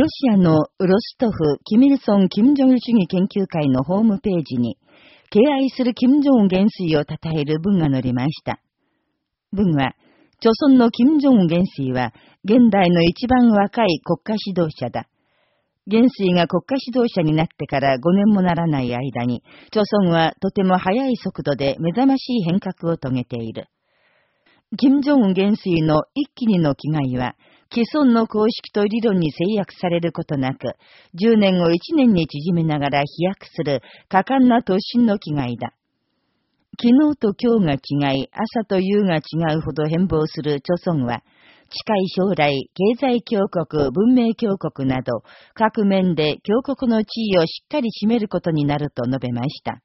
ロシアのロストフ・キミルソン・キム・ジョン主義研究会のホームページに、敬愛するキム・ジョン元帥を称える文が載りました。文は、朝鮮のキム・ジョン元帥は、現代の一番若い国家指導者だ。元帥が国家指導者になってから5年もならない間に、朝鮮はとても速い速度で目覚ましい変革を遂げている。金正恩元帥の一気にの気概は、既存の公式と理論に制約されることなく、10年を1年に縮めながら飛躍する果敢な突進の気概だ。昨日と今日が違い、朝と夕が違うほど変貌する著村は、近い将来、経済強国、文明強国など、各面で強国の地位をしっかり占めることになると述べました。